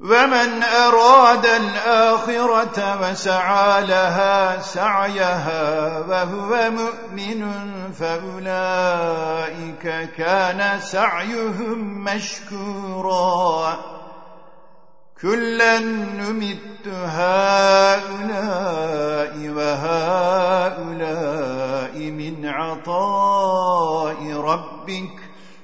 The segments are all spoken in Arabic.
ومن أراد الآخرة وسعى لها سعيها وهو مؤمن فأولئك كان سعيهم مشكورا. كلا نمت هؤلاء وهؤلاء من عطاء ربك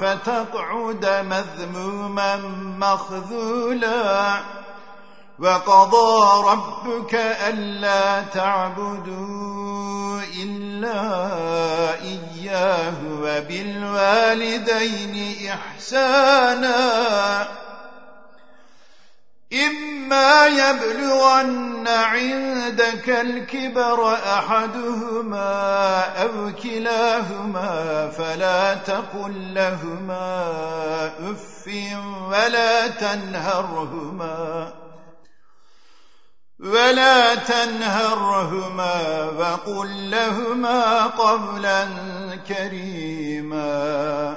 فتقعد مذموما مخذولا. وقضى ربك ألا تعبدوا إلا إياه وبالوالدين إحساناً. إما يبلغن عندك الكبر أحدهما أو كلاهما فلا تقل لهما أف ولا تنهرهما ولا تنهرهما وقل لهما قولا كريما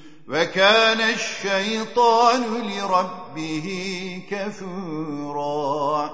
وكان الشيطان لربه كفورا